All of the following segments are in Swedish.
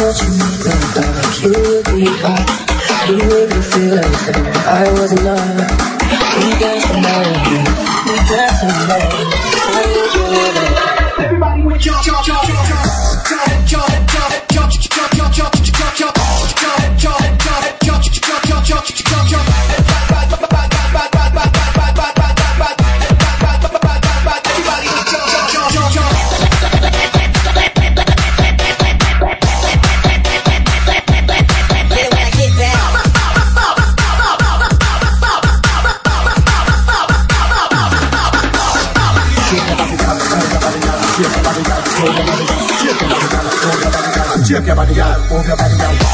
you love you would be. You me feel like I was not. We dance some. We dance some melody. I need you with it. Everybody with y'all, y'all, Jump! Jump! Jump! Jump! Move your body, girl.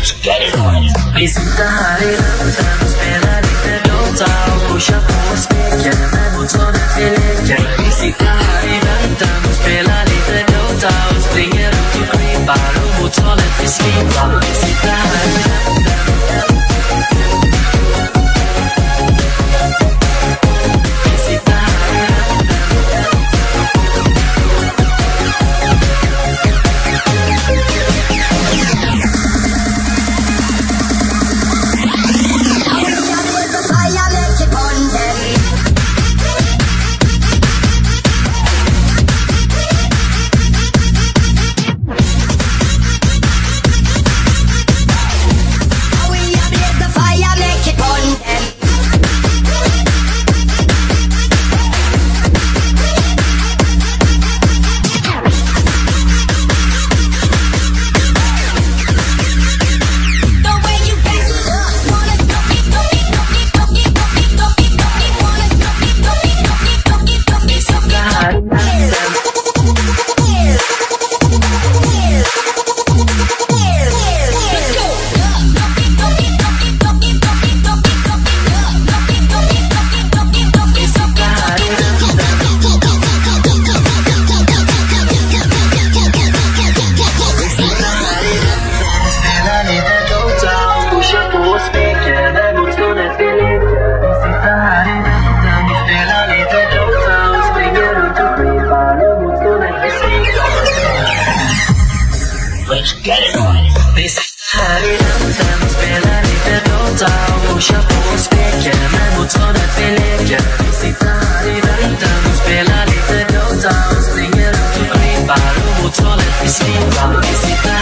Vi sitter här i väntan och spelar lite Dota och pushar på och smeker med motståndet vi leker Vi sitter här i väntan och spelar lite Dota och springer runt och creepar. Och motståndet vi slipar Vi sitter här i väntan. Vi sitter här i natten och spelar lite låtar och kör på och speker med motståndet vi leker. Vi sitter här i natten och spelar lite låtar och springer runt och creepar och motståndet vi slipar. Vi sitter